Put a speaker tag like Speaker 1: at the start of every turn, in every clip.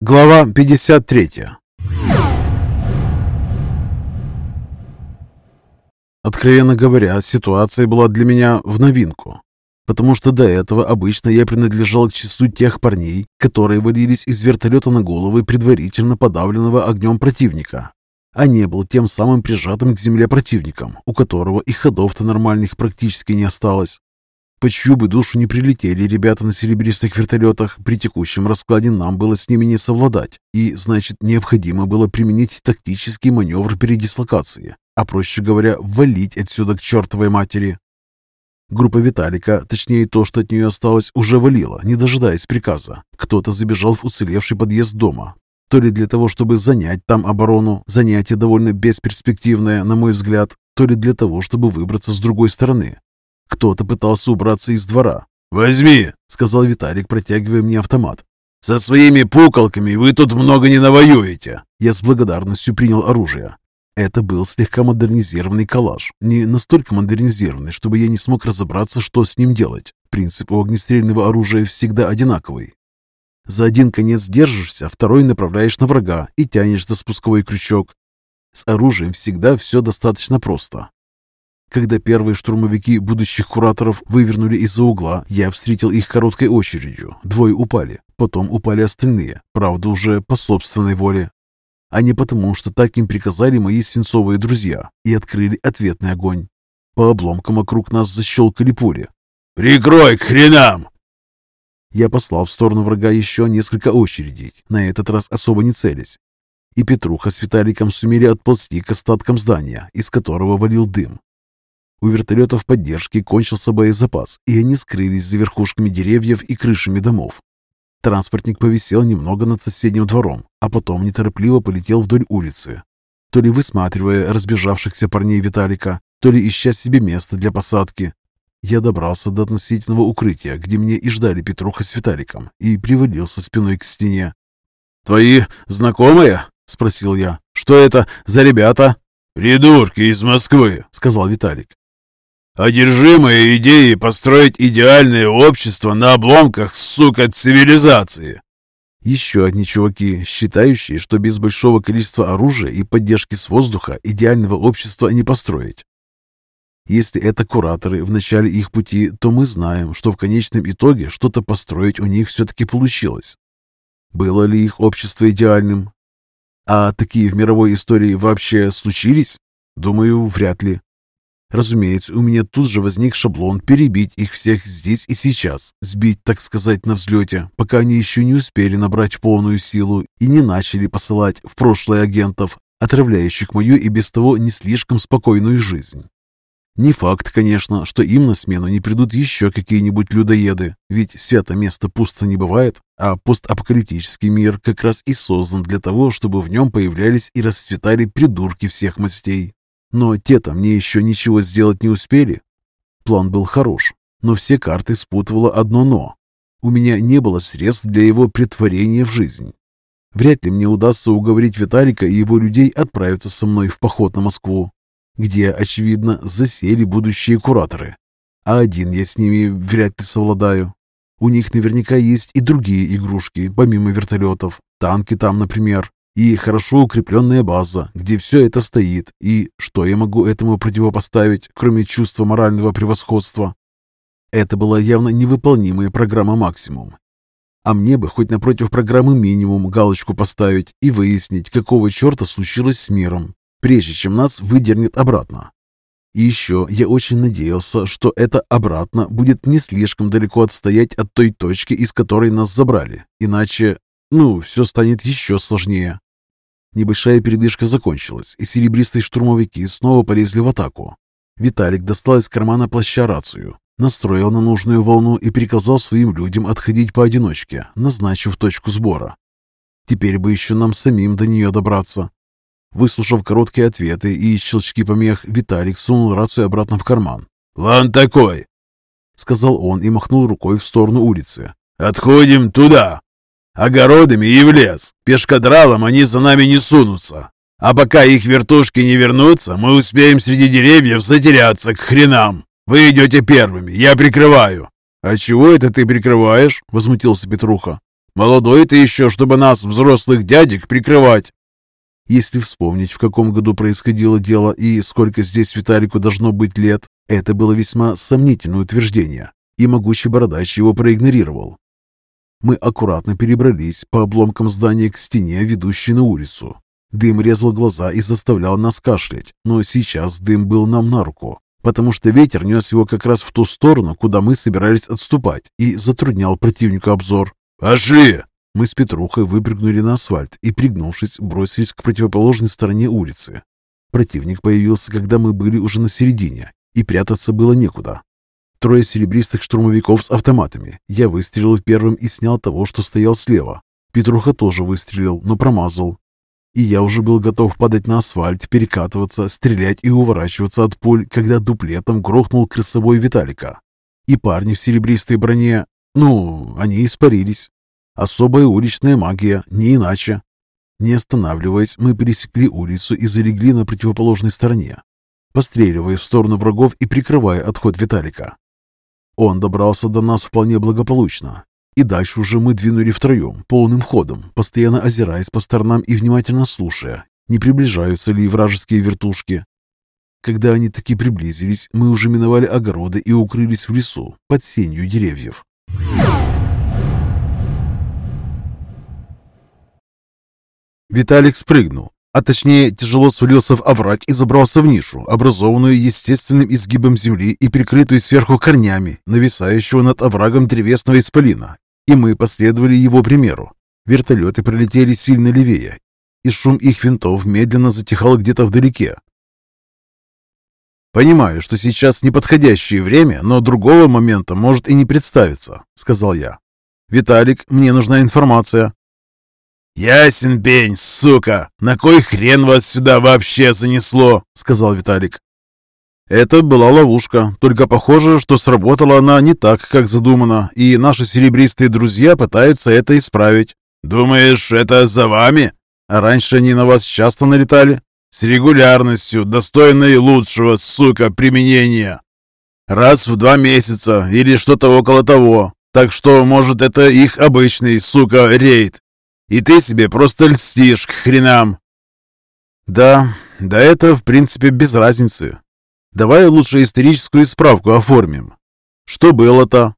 Speaker 1: Глава 53 Откровенно говоря, ситуация была для меня в новинку, потому что до этого обычно я принадлежал к числу тех парней, которые валились из вертолета на головы предварительно подавленного огнем противника, а не был тем самым прижатым к земле противником, у которого и ходов-то нормальных практически не осталось. По чью бы душу не прилетели ребята на серебристых вертолетах, при текущем раскладе нам было с ними не совладать, и, значит, необходимо было применить тактический маневр передислокации, а, проще говоря, валить отсюда к чертовой матери. Группа Виталика, точнее то, что от нее осталось, уже валила, не дожидаясь приказа. Кто-то забежал в уцелевший подъезд дома, то ли для того, чтобы занять там оборону, занятие довольно бесперспективное, на мой взгляд, то ли для того, чтобы выбраться с другой стороны, кто-то пытался убраться из двора.
Speaker 2: «Возьми!» — сказал Виталик, протягивая мне автомат. «Со своими пукалками вы тут много не навоюете!»
Speaker 1: Я с благодарностью принял оружие. Это был слегка модернизированный калаш. Не настолько модернизированный, чтобы я не смог разобраться, что с ним делать. Принцип у огнестрельного оружия всегда одинаковый. За один конец держишься, второй направляешь на врага и тянешь за спусковой крючок. С оружием всегда все достаточно просто. Когда первые штурмовики будущих кураторов вывернули из-за угла, я встретил их короткой очередью. Двое упали, потом упали остальные, правда уже по собственной воле. А не потому, что так им приказали мои свинцовые друзья и открыли ответный огонь. По обломкам вокруг нас защелкали пули.
Speaker 2: «Прикрой к хренам!»
Speaker 1: Я послал в сторону врага еще несколько очередей, на этот раз особо не целясь. И Петруха с Виталиком сумели отползти к остаткам здания, из которого валил дым. У вертолетов поддержки кончился боезапас, и они скрылись за верхушками деревьев и крышами домов. Транспортник повисел немного над соседним двором, а потом неторопливо полетел вдоль улицы, то ли высматривая разбежавшихся парней Виталика, то ли ища себе место для посадки. Я добрался до относительного укрытия, где мне и ждали Петруха с Виталиком, и привалился спиной к стене.
Speaker 2: «Твои знакомые?» — спросил я. «Что это за ребята?» «Придурки из Москвы», — сказал Виталик одержимые идеей построить идеальное общество на обломках, сука, цивилизации.
Speaker 1: Еще одни чуваки, считающие, что без большого количества оружия и поддержки с воздуха идеального общества не построить. Если это кураторы в начале их пути, то мы знаем, что в конечном итоге что-то построить у них все-таки получилось. Было ли их общество идеальным? А такие в мировой истории вообще случились? Думаю, вряд ли. Разумеется, у меня тут же возник шаблон перебить их всех здесь и сейчас, сбить, так сказать, на взлете, пока они еще не успели набрать полную силу и не начали посылать в прошлое агентов, отравляющих мою и без того не слишком спокойную жизнь. Не факт, конечно, что им на смену не придут еще какие-нибудь людоеды, ведь свято место пусто не бывает, а постапокалиптический мир как раз и создан для того, чтобы в нем появлялись и расцветали придурки всех мастей. Но те-то мне еще ничего сделать не успели. План был хорош, но все карты спутывало одно «но». У меня не было средств для его притворения в жизнь. Вряд ли мне удастся уговорить Виталика и его людей отправиться со мной в поход на Москву, где, очевидно, засели будущие кураторы. А один я с ними вряд ли совладаю. У них наверняка есть и другие игрушки, помимо вертолетов. Танки там, например и хорошо укрепленная база, где все это стоит, и что я могу этому противопоставить, кроме чувства морального превосходства? Это была явно невыполнимая программа «Максимум». А мне бы хоть напротив программы «Минимум» галочку поставить и выяснить, какого черта случилось с миром, прежде чем нас выдернет обратно. И еще я очень надеялся, что это обратно будет не слишком далеко отстоять от той точки, из которой нас забрали. Иначе, ну, все станет еще сложнее. Небольшая передышка закончилась, и серебристые штурмовики снова полезли в атаку. Виталик достал из кармана плаща рацию, настроил на нужную волну и приказал своим людям отходить поодиночке, назначив точку сбора. Теперь бы еще нам самим до нее добраться. Выслушав короткие ответы и щелчки помех, Виталик сунул рацию обратно в карман.
Speaker 2: «План такой!»
Speaker 1: — сказал он и махнул рукой в сторону улицы.
Speaker 2: «Отходим туда!» Огородами и в лес. Пешкадралом они за нами не сунутся. А пока их вертушки не вернутся, мы успеем среди деревьев затеряться к хренам. Вы идете первыми, я прикрываю».
Speaker 1: «А чего это ты прикрываешь?» — возмутился Петруха.
Speaker 2: Молодой ты еще, чтобы нас, взрослых дядек, прикрывать!»
Speaker 1: Если вспомнить, в каком году происходило дело и сколько здесь Виталику должно быть лет, это было весьма сомнительное утверждение, и могучий бородач его проигнорировал. Мы аккуратно перебрались по обломкам здания к стене, ведущей на улицу. Дым резал глаза и заставлял нас кашлять, но сейчас дым был нам на руку, потому что ветер нес его как раз в ту сторону, куда мы собирались отступать, и затруднял противнику обзор.
Speaker 2: «Пошли!»
Speaker 1: Мы с Петрухой выпрыгнули на асфальт и, пригнувшись, бросились к противоположной стороне улицы. Противник появился, когда мы были уже на середине, и прятаться было некуда. Трое серебристых штурмовиков с автоматами. Я выстрелил первым и снял того, что стоял слева. Петруха тоже выстрелил, но промазал. И я уже был готов падать на асфальт, перекатываться, стрелять и уворачиваться от пуль, когда дуплетом грохнул крысовой Виталика. И парни в серебристой броне, ну, они испарились. Особая уличная магия, не иначе. Не останавливаясь, мы пересекли улицу и залегли на противоположной стороне, постреливая в сторону врагов и прикрывая отход Виталика. Он добрался до нас вполне благополучно, и дальше уже мы двинули втроем, полным ходом, постоянно озираясь по сторонам и внимательно слушая, не приближаются ли вражеские вертушки. Когда они таки приблизились, мы уже миновали огороды и укрылись в лесу, под сенью деревьев. Виталик спрыгнул, а точнее тяжело свалился в овраг и забрался в нишу, образованную естественным изгибом земли и прикрытую сверху корнями, нависающего над оврагом древесного исполина. И мы последовали его примеру. Вертолеты пролетели сильно левее, и шум их винтов медленно затихал где-то вдалеке. «Понимаю, что сейчас неподходящее время, но другого момента может и не представиться», — сказал я. «Виталик, мне нужна информация».
Speaker 2: «Ясен пень, сука! На кой хрен вас сюда вообще занесло?» — сказал Виталик.
Speaker 1: Это была ловушка, только похоже, что сработала она не так, как задумано, и наши серебристые друзья пытаются это исправить.
Speaker 2: «Думаешь, это за вами?»
Speaker 1: А раньше они на вас часто налетали?
Speaker 2: С регулярностью, достойной лучшего, сука, применения. Раз в два месяца или что-то около того. Так что, может, это их обычный, сука, рейд. И ты себе просто льстишь к хренам.
Speaker 1: Да, да это, в принципе, без разницы. Давай лучше историческую справку оформим. Что было-то?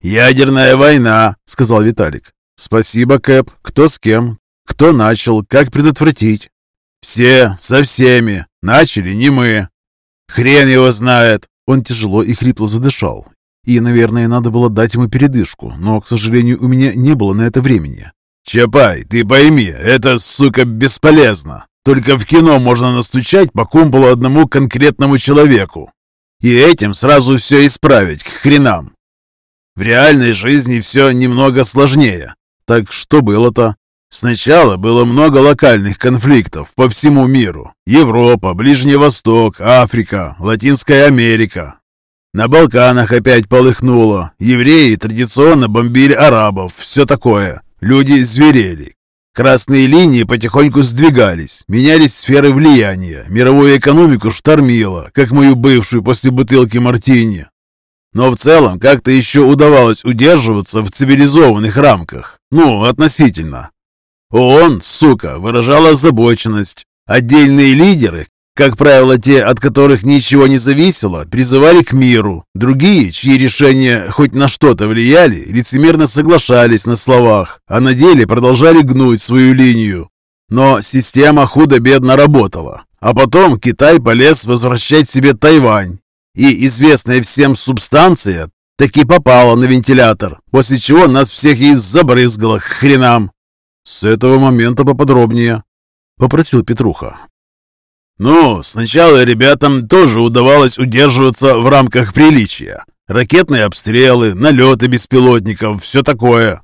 Speaker 2: «Ядерная война», — сказал Виталик.
Speaker 1: «Спасибо, Кэп. Кто с кем? Кто начал? Как предотвратить?»
Speaker 2: «Все, со всеми. Начали не мы. Хрен его знает».
Speaker 1: Он тяжело и хрипло задышал. И, наверное, надо было дать ему передышку, но, к сожалению, у меня не было на это времени.
Speaker 2: «Чапай, ты пойми, это, сука, бесполезно. Только в кино можно настучать по кумполу одному конкретному человеку. И этим сразу все исправить, к хренам. В реальной жизни все немного сложнее. Так что было-то? Сначала было много локальных конфликтов по всему миру. Европа, Ближний Восток, Африка, Латинская Америка. На Балканах опять полыхнуло. Евреи традиционно бомбили арабов, все такое. Люди зверели. Красные линии потихоньку сдвигались, менялись сферы влияния, мировую экономику штормило, как мою бывшую после бутылки мартини. Но в целом как-то еще удавалось удерживаться в цивилизованных рамках. Ну, относительно. ООН, сука, выражала озабоченность. Отдельные лидеры, как правило, те, от которых ничего не зависело, призывали к миру. Другие, чьи решения хоть на что-то влияли, лицемерно соглашались на словах, а на деле продолжали гнуть свою линию. Но система худо-бедно работала. А потом Китай полез возвращать себе Тайвань. И известная всем субстанция таки попала на вентилятор, после чего нас всех и забрызгало хренам.
Speaker 1: «С этого момента поподробнее», — попросил Петруха.
Speaker 2: Ну, сначала ребятам тоже удавалось удерживаться в рамках приличия. Ракетные обстрелы, налеты беспилотников, все такое.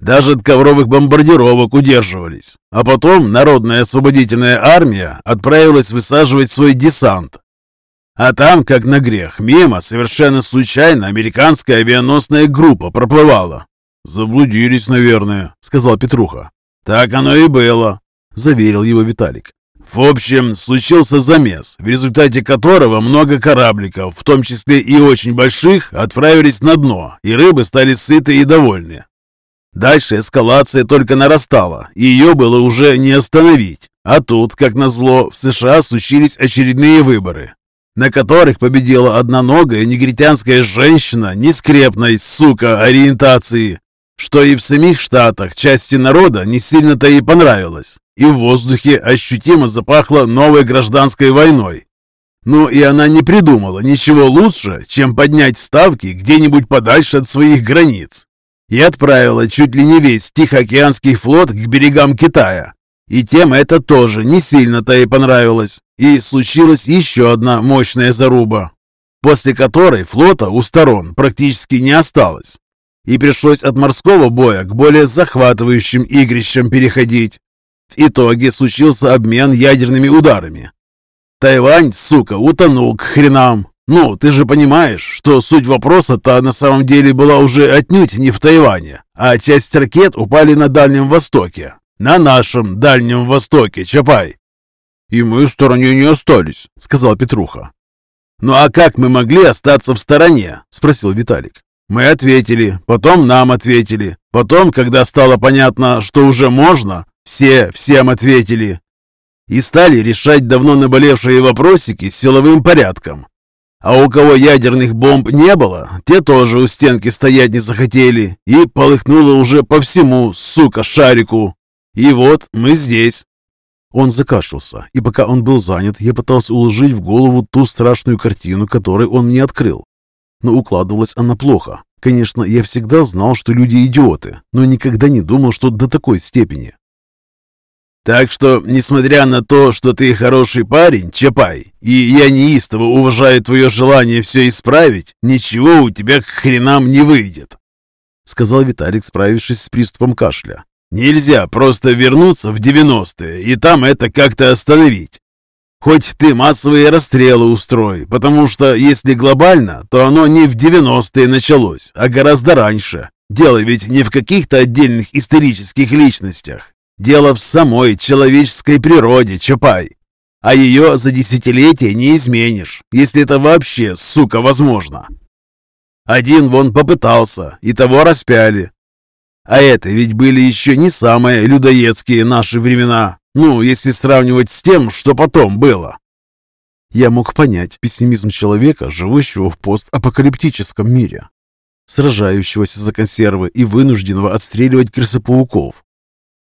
Speaker 2: Даже от ковровых бомбардировок удерживались. А потом Народная освободительная армия отправилась высаживать свой десант. А там, как на грех, мимо совершенно случайно американская авианосная группа проплывала.
Speaker 1: «Заблудились, наверное», — сказал Петруха.
Speaker 2: «Так оно и было», —
Speaker 1: заверил его Виталик.
Speaker 2: В общем, случился замес, в результате которого много корабликов, в том числе и очень больших, отправились на дно, и рыбы стали сыты и довольны. Дальше эскалация только нарастала, и ее было уже не остановить. А тут, как назло, в США случились очередные выборы, на которых победила одноногая негритянская женщина нескрепной, сука, ориентации, что и в самих Штатах части народа не сильно-то и понравилось, и в воздухе ощутимо запахло новой гражданской войной. Ну и она не придумала ничего лучше, чем поднять ставки где-нибудь подальше от своих границ и отправила чуть ли не весь Тихоокеанский флот к берегам Китая. И тем это тоже не сильно-то и понравилось. И случилась еще одна мощная заруба, после которой флота у сторон практически не осталось. И пришлось от морского боя к более захватывающим игрищам переходить. Итоге случился обмен ядерными ударами. Тайвань, сука, утонул к хренам. Ну, ты же понимаешь, что суть вопроса-то на самом деле была уже отнюдь не в Тайване, а часть ракет упали на Дальнем Востоке. На нашем Дальнем Востоке, Чапай.
Speaker 1: И мы в стороне не остались, сказал Петруха.
Speaker 2: «Ну а как мы могли остаться в стороне?» – спросил Виталик. «Мы ответили, потом нам ответили, потом, когда стало понятно, что уже можно, все всем ответили. И стали решать давно наболевшие вопросики силовым порядком. А у кого ядерных бомб не было, те тоже у стенки стоять не захотели. И полыхнуло уже по всему, сука, шарику. И вот мы здесь.
Speaker 1: Он закашлялся, и пока он был занят, я пытался уложить в голову ту страшную картину, которую он мне открыл. Но укладывалась она плохо. Конечно, я всегда знал, что люди идиоты, но никогда не думал, что до такой степени.
Speaker 2: Так что, несмотря на то, что ты хороший парень, Чапай, и я неистово уважаю твое желание все исправить, ничего у тебя к хренам не выйдет», — сказал Виталик, справившись с приступом кашля. «Нельзя просто вернуться в 90-е и там это как-то остановить. Хоть ты массовые расстрелы устрой, потому что если глобально, то оно не в 90-е началось, а гораздо раньше. Дело ведь не в каких-то отдельных исторических личностях, Дело в самой человеческой природе, Чапай. А ее за десятилетия не изменишь, если это вообще, сука, возможно. Один вон попытался, и того распяли. А это ведь были еще не самые людоедские наши времена, ну, если сравнивать с тем, что потом было.
Speaker 1: Я мог понять пессимизм человека, живущего в постапокалиптическом мире, сражающегося за консервы и вынужденного отстреливать крысопауков,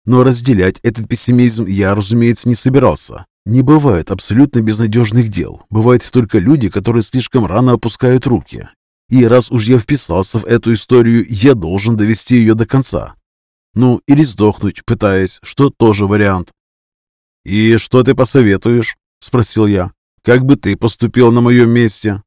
Speaker 1: но разделять этот пессимизм я, разумеется, не собирался. Не бывает абсолютно безнадежных дел. Бывают только люди, которые слишком рано опускают руки. И раз уж я вписался в эту историю, я должен довести ее до конца. Ну, или сдохнуть, пытаясь, что тоже вариант. «И что ты посоветуешь?» – спросил я. «Как бы ты поступил на моем месте?»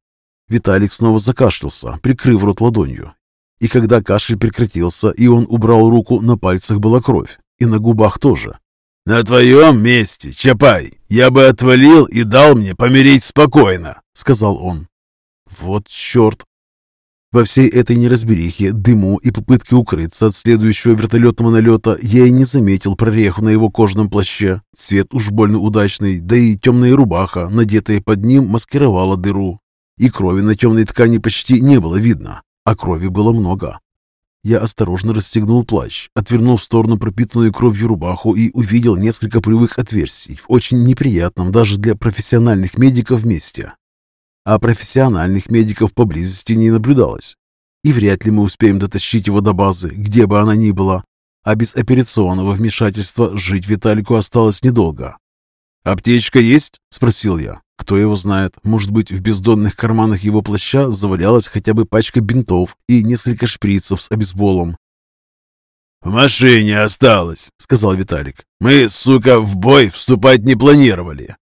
Speaker 1: Виталик снова закашлялся, прикрыв рот ладонью. И когда кашель прекратился, и он убрал руку, на пальцах была кровь. И на губах тоже.
Speaker 2: «На твоем месте, Чапай, я бы отвалил и дал мне помереть спокойно», — сказал он.
Speaker 1: «Вот черт!» Во всей этой неразберихе, дыму и попытке укрыться от следующего вертолетного налета я и не заметил прореху на его кожаном плаще. Цвет уж больно удачный, да и темная рубаха, надетая под ним, маскировала дыру. И крови на темной ткани почти не было видно, а крови было много. Я осторожно расстегнул плащ, отвернул в сторону пропитанную кровью рубаху и увидел несколько пулевых отверстий в очень неприятном даже для профессиональных медиков месте. А профессиональных медиков поблизости не наблюдалось. И вряд ли мы успеем дотащить его до базы, где бы она ни была. А без операционного вмешательства жить Виталику осталось недолго. «Аптечка есть?» – спросил я. Кто его знает, может быть, в бездонных карманах его плаща завалялась хотя бы пачка бинтов и несколько шприцев с обезболом.
Speaker 2: «В машине осталось», — сказал Виталик. «Мы, сука, в бой вступать не планировали».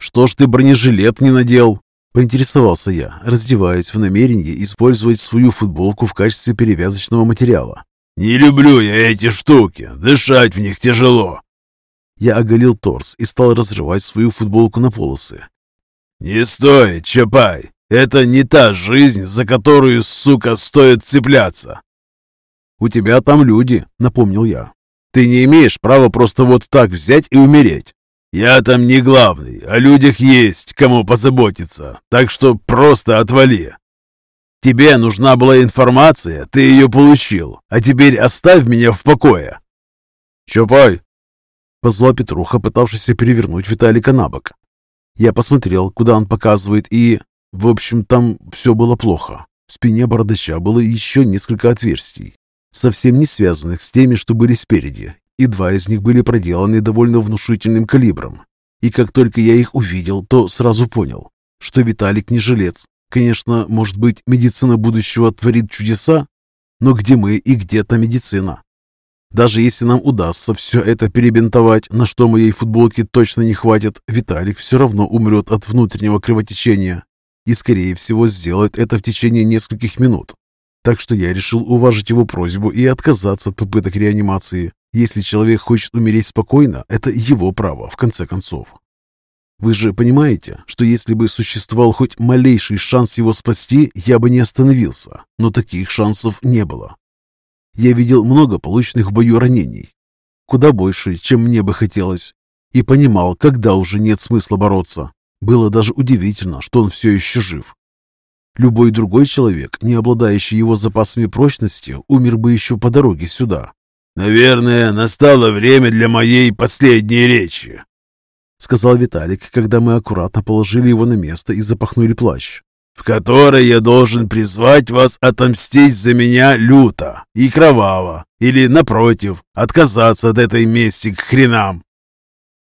Speaker 1: «Что ж ты бронежилет не надел?» — поинтересовался я, раздеваясь в намерении использовать свою футболку в качестве перевязочного материала.
Speaker 2: «Не люблю я эти штуки, дышать в них тяжело».
Speaker 1: Я оголил торс и стал разрывать свою футболку на полосы.
Speaker 2: «Не стоит, Чапай! Это не та жизнь, за которую, сука, стоит цепляться!»
Speaker 1: «У тебя там люди», — напомнил я. «Ты не имеешь права просто вот так взять и умереть».
Speaker 2: «Я там не главный, о людях есть, кому позаботиться, так что просто отвали». Тебе нужна была информация, ты ее получил, а теперь оставь меня в покое!»
Speaker 1: «Чапай!» — позвал Петруха, пытавшийся перевернуть Виталика на бок. Я посмотрел, куда он показывает, и... В общем, там все было плохо. В спине бородача было еще несколько отверстий, совсем не связанных с теми, что были спереди, и два из них были проделаны довольно внушительным калибром. И как только я их увидел, то сразу понял, что Виталик не жилец. Конечно, может быть, медицина будущего творит чудеса, но где мы и где та медицина? Даже если нам удастся все это перебинтовать, на что моей футболки точно не хватит, Виталик все равно умрет от внутреннего кровотечения и, скорее всего, сделает это в течение нескольких минут. Так что я решил уважить его просьбу и отказаться от попыток реанимации. Если человек хочет умереть спокойно, это его право, в конце концов. Вы же понимаете, что если бы существовал хоть малейший шанс его спасти, я бы не остановился. Но таких шансов не было. Я видел много полученных в бою ранений, куда больше, чем мне бы хотелось, и понимал, когда уже нет смысла бороться. Было даже удивительно, что он все еще жив. Любой другой человек, не обладающий его запасами прочности, умер бы еще по дороге сюда.
Speaker 2: «Наверное, настало время для моей последней речи», —
Speaker 1: сказал Виталик, когда мы аккуратно положили его на место и запахнули плащ
Speaker 2: в которой я должен призвать вас отомстить за меня люто и кроваво, или, напротив, отказаться от этой мести к хренам.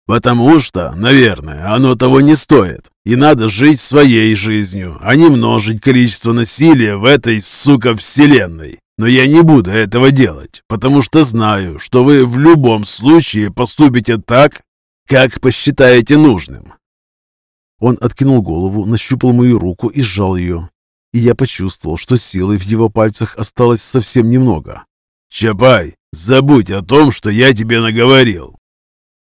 Speaker 2: Потому что, наверное, оно того не стоит, и надо жить своей жизнью, а не множить количество насилия в этой, сука, вселенной. Но я не буду этого делать, потому что знаю, что вы в любом случае поступите так, как посчитаете нужным.
Speaker 1: Он откинул голову, нащупал мою руку и сжал ее. И я почувствовал, что силы в его пальцах осталось совсем немного.
Speaker 2: «Чапай, забудь о том, что я тебе наговорил.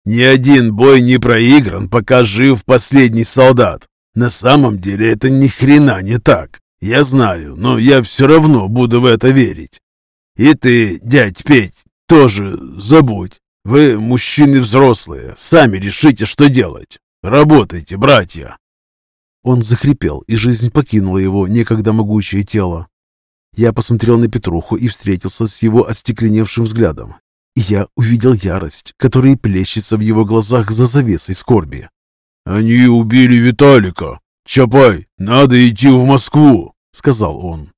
Speaker 2: Ни один бой не проигран, пока жив последний солдат. На самом деле это ни хрена не так. Я знаю, но я все равно буду в это верить. И ты, дядь Петь, тоже забудь. Вы, мужчины взрослые, сами решите, что делать. Работайте, братья!»
Speaker 1: Он захрипел, и жизнь покинула его некогда могучее тело. Я посмотрел на Петруху и встретился с его остекленевшим взглядом. И я увидел ярость, которая плещется в его глазах за завесой скорби.
Speaker 2: «Они убили Виталика! Чапай, надо идти в Москву!» — сказал он.